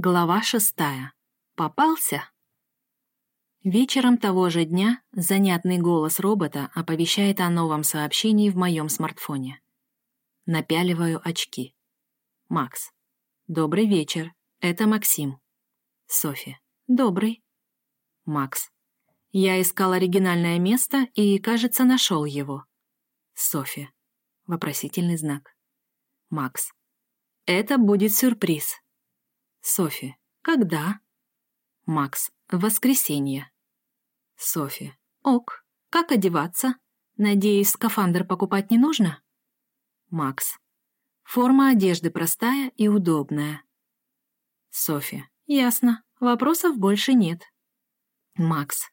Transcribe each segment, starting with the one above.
Глава шестая. Попался? Вечером того же дня занятный голос робота оповещает о новом сообщении в моем смартфоне. Напяливаю очки. Макс. Добрый вечер. Это Максим. Софи. Добрый. Макс. Я искал оригинальное место и, кажется, нашел его. Софи. Вопросительный знак. Макс. Это будет сюрприз. Софи. Когда? Макс. Воскресенье. Софи. Ок. Как одеваться? Надеюсь, скафандр покупать не нужно? Макс. Форма одежды простая и удобная. Софи. Ясно. Вопросов больше нет. Макс.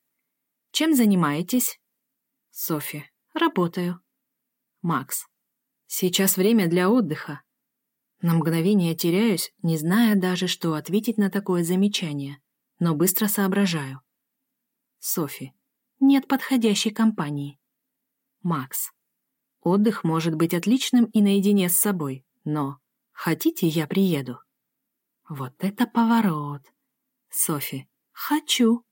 Чем занимаетесь? Софи. Работаю. Макс. Сейчас время для отдыха. На мгновение теряюсь, не зная даже, что ответить на такое замечание, но быстро соображаю. Софи. Нет подходящей компании. Макс. Отдых может быть отличным и наедине с собой, но хотите, я приеду? Вот это поворот. Софи. Хочу.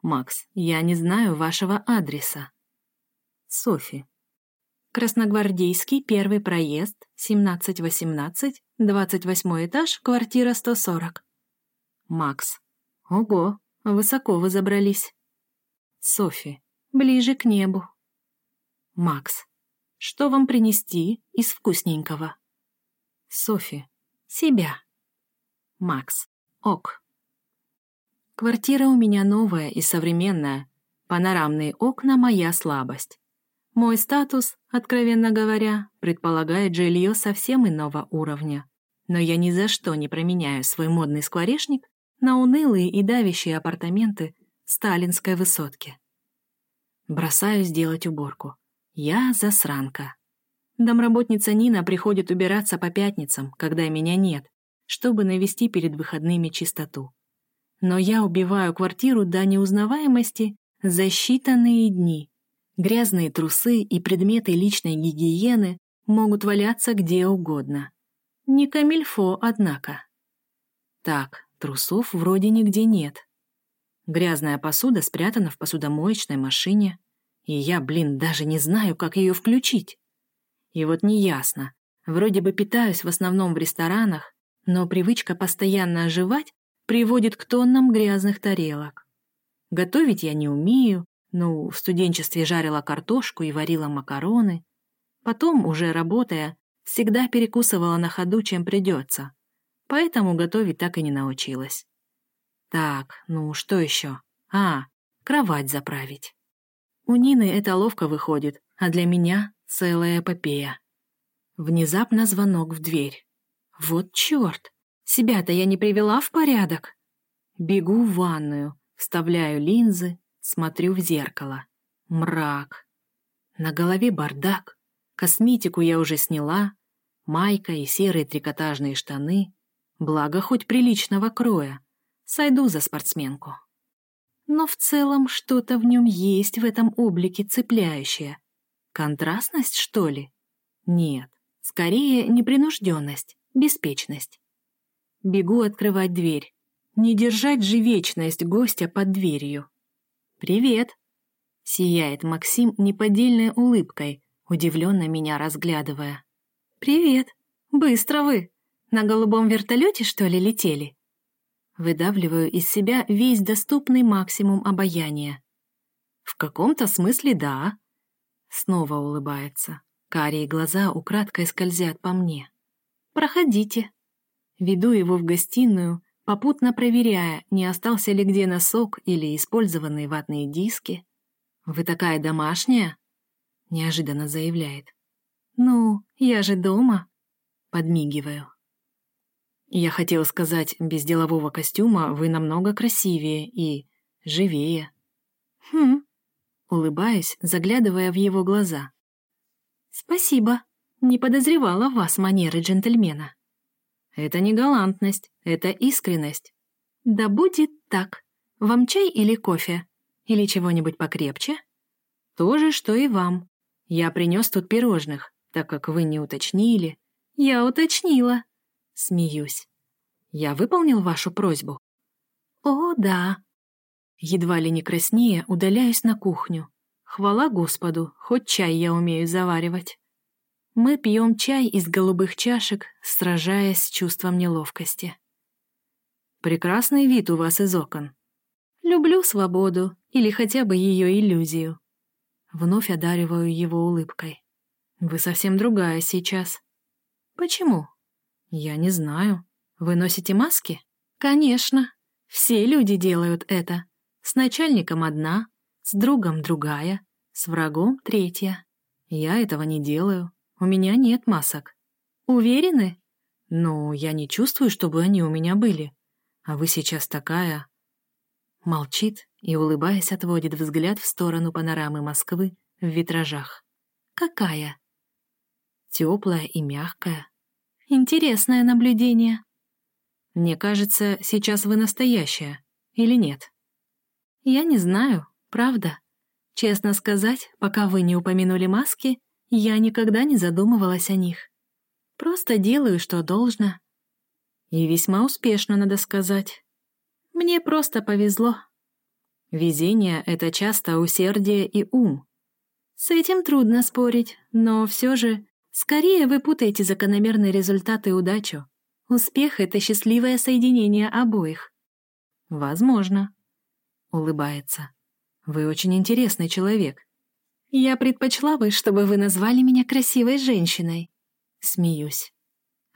Макс, я не знаю вашего адреса. Софи. Красногвардейский, первый проезд, 17-18, 28 этаж, квартира 140. Макс. Ого, высоко вы забрались. Софи. Ближе к небу. Макс. Что вам принести из вкусненького? Софи. Себя. Макс. Ок. Квартира у меня новая и современная. Панорамные окна — моя слабость. Мой статус, откровенно говоря, предполагает жилье совсем иного уровня. Но я ни за что не променяю свой модный скворечник на унылые и давящие апартаменты сталинской высотки. Бросаюсь делать уборку. Я засранка. Домработница Нина приходит убираться по пятницам, когда меня нет, чтобы навести перед выходными чистоту. Но я убиваю квартиру до неузнаваемости за считанные дни, Грязные трусы и предметы личной гигиены могут валяться где угодно. Не камильфо, однако. Так, трусов вроде нигде нет. Грязная посуда спрятана в посудомоечной машине, и я, блин, даже не знаю, как ее включить. И вот неясно. Вроде бы питаюсь в основном в ресторанах, но привычка постоянно оживать приводит к тоннам грязных тарелок. Готовить я не умею, ну, в студенчестве жарила картошку и варила макароны. Потом, уже работая, всегда перекусывала на ходу, чем придется. Поэтому готовить так и не научилась. Так, ну что еще? А, кровать заправить. У Нины это ловко выходит, а для меня целая эпопея. Внезапно звонок в дверь. Вот черт! Себя-то я не привела в порядок. Бегу в ванную, вставляю линзы, Смотрю в зеркало. Мрак. На голове бардак. Косметику я уже сняла. Майка и серые трикотажные штаны. Благо, хоть приличного кроя. Сойду за спортсменку. Но в целом что-то в нем есть в этом облике цепляющее. Контрастность, что ли? Нет, скорее непринужденность, беспечность. Бегу открывать дверь. Не держать же вечность гостя под дверью. «Привет!» — сияет Максим неподдельной улыбкой, удивленно меня разглядывая. «Привет! Быстро вы! На голубом вертолете, что ли, летели?» Выдавливаю из себя весь доступный максимум обаяния. «В каком-то смысле да», — снова улыбается. Карие глаза украдкой скользят по мне. «Проходите». Веду его в гостиную, попутно проверяя, не остался ли где носок или использованные ватные диски. «Вы такая домашняя?» — неожиданно заявляет. «Ну, я же дома», — подмигиваю. Я хотела сказать, без делового костюма вы намного красивее и живее. «Хм», — улыбаюсь, заглядывая в его глаза. «Спасибо, не подозревала вас манеры джентльмена». Это не галантность, это искренность. Да будет так. Вам чай или кофе? Или чего-нибудь покрепче? То же, что и вам. Я принес тут пирожных, так как вы не уточнили. Я уточнила. Смеюсь. Я выполнил вашу просьбу? О, да. Едва ли не краснее удаляюсь на кухню. Хвала Господу, хоть чай я умею заваривать. Мы пьем чай из голубых чашек, сражаясь с чувством неловкости. Прекрасный вид у вас из окон. Люблю свободу или хотя бы ее иллюзию. Вновь одариваю его улыбкой. Вы совсем другая сейчас. Почему? Я не знаю. Вы носите маски? Конечно. Все люди делают это. С начальником одна, с другом другая, с врагом третья. Я этого не делаю. У меня нет масок. Уверены? Ну, я не чувствую, чтобы они у меня были. А вы сейчас такая...» Молчит и, улыбаясь, отводит взгляд в сторону панорамы Москвы в витражах. «Какая?» «Теплая и мягкая. Интересное наблюдение». «Мне кажется, сейчас вы настоящая. Или нет?» «Я не знаю, правда. Честно сказать, пока вы не упомянули маски, я никогда не задумывалась о них. Просто делаю, что должно. И весьма успешно, надо сказать. Мне просто повезло. Везение — это часто усердие и ум. С этим трудно спорить, но все же скорее вы путаете закономерные результаты и удачу. Успех — это счастливое соединение обоих. Возможно. Улыбается. Вы очень интересный человек. Я предпочла бы, чтобы вы назвали меня красивой женщиной. Смеюсь.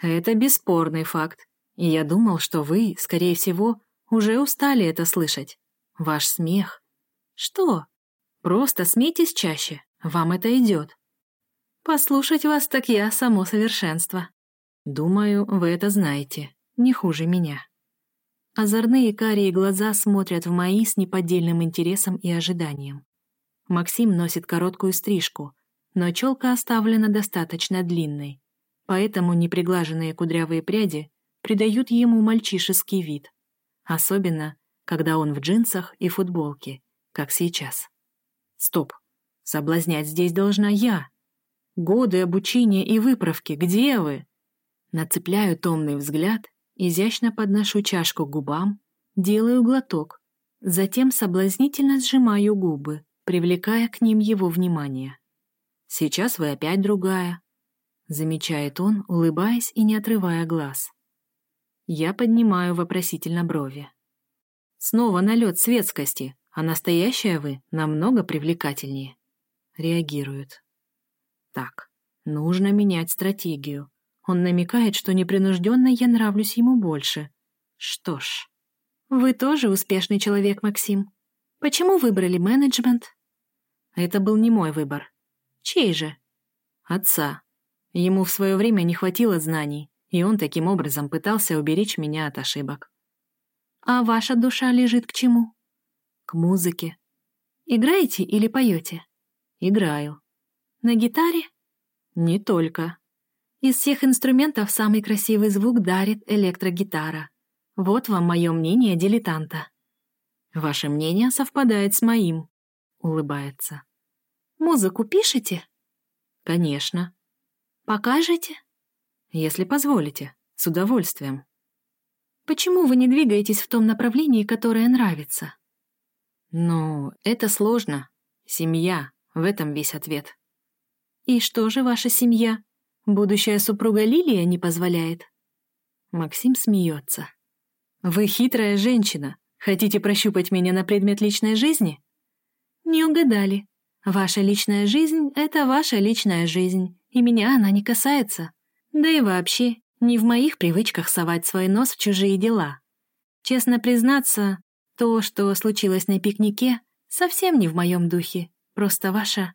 Это бесспорный факт. И я думал, что вы, скорее всего, уже устали это слышать. Ваш смех. Что? Просто смейтесь чаще. Вам это идет. Послушать вас так я само совершенство. Думаю, вы это знаете. Не хуже меня. Озорные карие глаза смотрят в мои с неподдельным интересом и ожиданием. Максим носит короткую стрижку, но челка оставлена достаточно длинной, поэтому неприглаженные кудрявые пряди придают ему мальчишеский вид. Особенно, когда он в джинсах и футболке, как сейчас. Стоп. Соблазнять здесь должна я. Годы обучения и выправки, где вы? Нацепляю томный взгляд, изящно подношу чашку к губам, делаю глоток, затем соблазнительно сжимаю губы, привлекая к ним его внимание. «Сейчас вы опять другая», — замечает он, улыбаясь и не отрывая глаз. Я поднимаю вопросительно брови. Снова налет светскости, а настоящая вы намного привлекательнее. Реагирует. Так, нужно менять стратегию. Он намекает, что непринужденно я нравлюсь ему больше. Что ж. Вы тоже успешный человек, Максим. Почему выбрали менеджмент? Это был не мой выбор. Чей же? Отца. Ему в свое время не хватило знаний, и он таким образом пытался уберечь меня от ошибок. «А ваша душа лежит к чему?» «К музыке». «Играете или поете?» «Играю». «На гитаре?» «Не только». Из всех инструментов самый красивый звук дарит электрогитара. Вот вам мое мнение дилетанта. Ваше мнение совпадает с моим, улыбается. Музыку пишете? Конечно. Покажете? Если позволите, с удовольствием. Почему вы не двигаетесь в том направлении, которое нравится? Ну, это сложно. Семья, в этом весь ответ. И что же ваша семья? Будущая супруга Лилия не позволяет? Максим смеется. Вы хитрая женщина. Хотите прощупать меня на предмет личной жизни? Не угадали. Ваша личная жизнь — это ваша личная жизнь, и меня она не касается. Да и вообще, не в моих привычках совать свой нос в чужие дела. Честно признаться, то, что случилось на пикнике, совсем не в моем духе, просто ваша...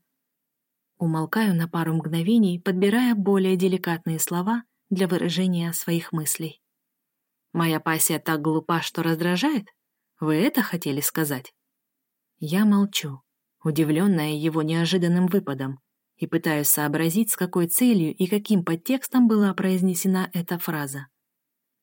Умолкаю на пару мгновений, подбирая более деликатные слова для выражения своих мыслей. «Моя пассия так глупа, что раздражает? Вы это хотели сказать?» Я молчу, удивленная его неожиданным выпадом, и пытаюсь сообразить, с какой целью и каким подтекстом была произнесена эта фраза.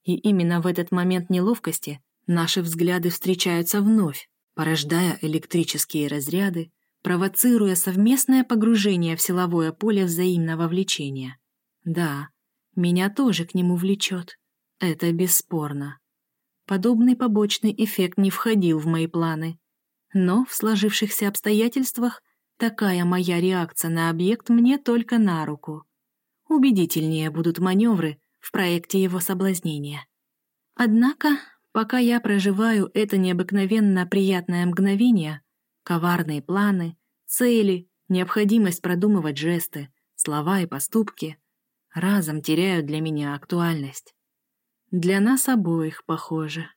И именно в этот момент неловкости наши взгляды встречаются вновь, порождая электрические разряды, провоцируя совместное погружение в силовое поле взаимного влечения. Да, меня тоже к нему влечет. Это бесспорно. Подобный побочный эффект не входил в мои планы. Но в сложившихся обстоятельствах такая моя реакция на объект мне только на руку. Убедительнее будут маневры в проекте его соблазнения. Однако, пока я проживаю это необыкновенно приятное мгновение, коварные планы, цели, необходимость продумывать жесты, слова и поступки разом теряют для меня актуальность. Для нас обоих, похоже.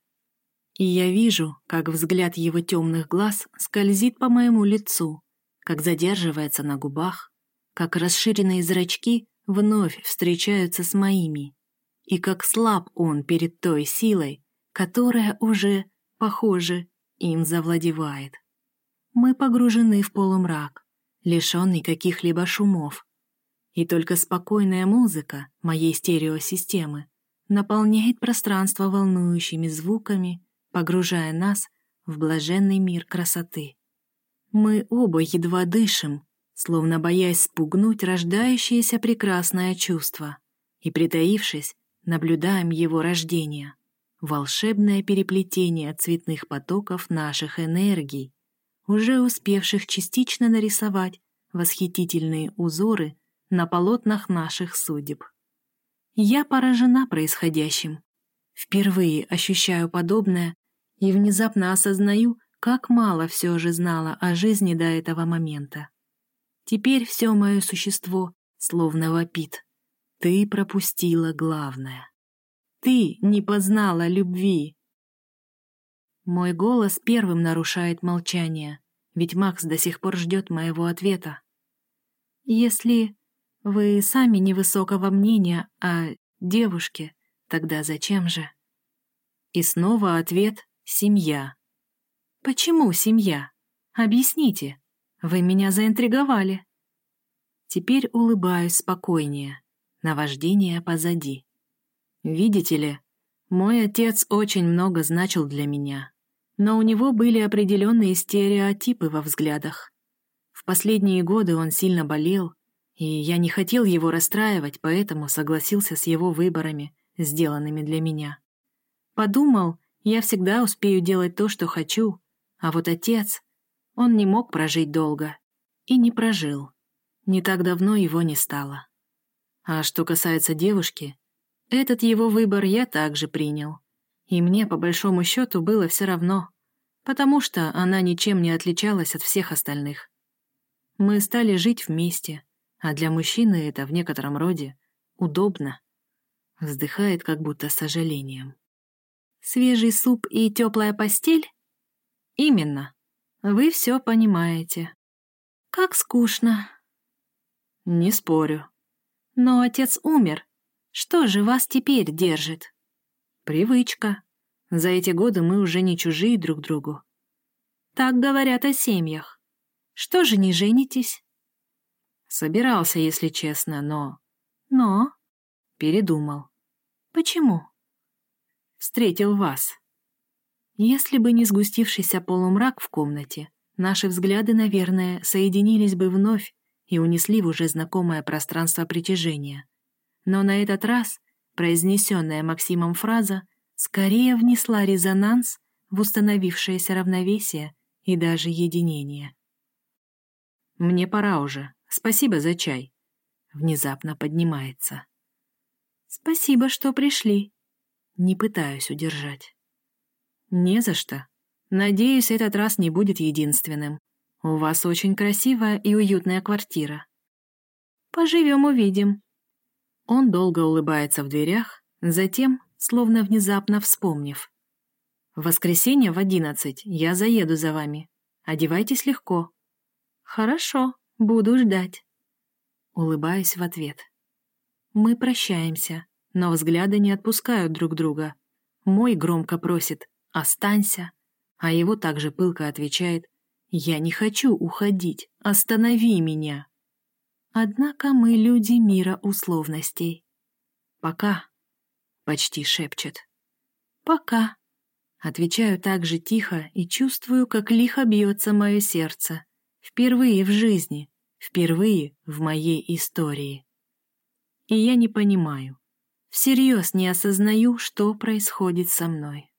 И я вижу, как взгляд его темных глаз скользит по моему лицу, как задерживается на губах, как расширенные зрачки вновь встречаются с моими, и как слаб он перед той силой, которая уже, похоже, им завладевает. Мы погружены в полумрак, лишенный каких-либо шумов, и только спокойная музыка моей стереосистемы наполняет пространство волнующими звуками, погружая нас в блаженный мир красоты. Мы оба едва дышим, словно боясь спугнуть рождающееся прекрасное чувство, и, притаившись, наблюдаем его рождение, волшебное переплетение цветных потоков наших энергий, уже успевших частично нарисовать восхитительные узоры на полотнах наших судеб. Я поражена происходящим. Впервые ощущаю подобное и внезапно осознаю, как мало все же знала о жизни до этого момента. Теперь все мое существо словно вопит. Ты пропустила главное. Ты не познала любви. Мой голос первым нарушает молчание, ведь Макс до сих пор ждет моего ответа. Если вы сами невысокого мнения о девушке, тогда зачем же? И снова ответ «семья». Почему семья? Объясните. Вы меня заинтриговали. Теперь улыбаюсь спокойнее. Наваждение позади. Видите ли, мой отец очень много значил для меня, но у него были определенные стереотипы во взглядах. В последние годы он сильно болел, и я не хотел его расстраивать, поэтому согласился с его выборами, сделанными для меня. Подумал, я всегда успею делать то, что хочу, а вот отец, он не мог прожить долго. И не прожил. Не так давно его не стало. А что касается девушки, этот его выбор я также принял. И мне, по большому счету, было все равно, потому что она ничем не отличалась от всех остальных. Мы стали жить вместе, а для мужчины это в некотором роде удобно. Вздыхает как будто с сожалением. Свежий суп и теплая постель? Именно. Вы все понимаете. Как скучно. Не спорю. Но отец умер. Что же вас теперь держит? Привычка. За эти годы мы уже не чужие друг другу. Так говорят о семьях. Что же не женитесь? Собирался, если честно, но... Но? Передумал. Почему? Встретил вас. Если бы не сгустившийся полумрак в комнате, наши взгляды, наверное, соединились бы вновь и унесли в уже знакомое пространство притяжения. Но на этот раз произнесенная Максимом фраза скорее внесла резонанс в установившееся равновесие и даже единение. «Мне пора уже», Спасибо за чай. Внезапно поднимается. Спасибо, что пришли. Не пытаюсь удержать. Не за что. Надеюсь, этот раз не будет единственным. У вас очень красивая и уютная квартира. Поживем, увидим. Он долго улыбается в дверях, затем, словно внезапно вспомнив. В воскресенье в одиннадцать я заеду за вами. Одевайтесь легко. Хорошо. Буду ждать. Улыбаюсь в ответ. Мы прощаемся, но взгляды не отпускают друг друга. Мой громко просит «Останься», а его также пылко отвечает «Я не хочу уходить, останови меня». Однако мы люди мира условностей. «Пока», — почти шепчет. «Пока», — отвечаю так же тихо и чувствую, как лихо бьется мое сердце. Впервые в жизни, впервые в моей истории. И я не понимаю, Всерьез не осознаю, что происходит со мной.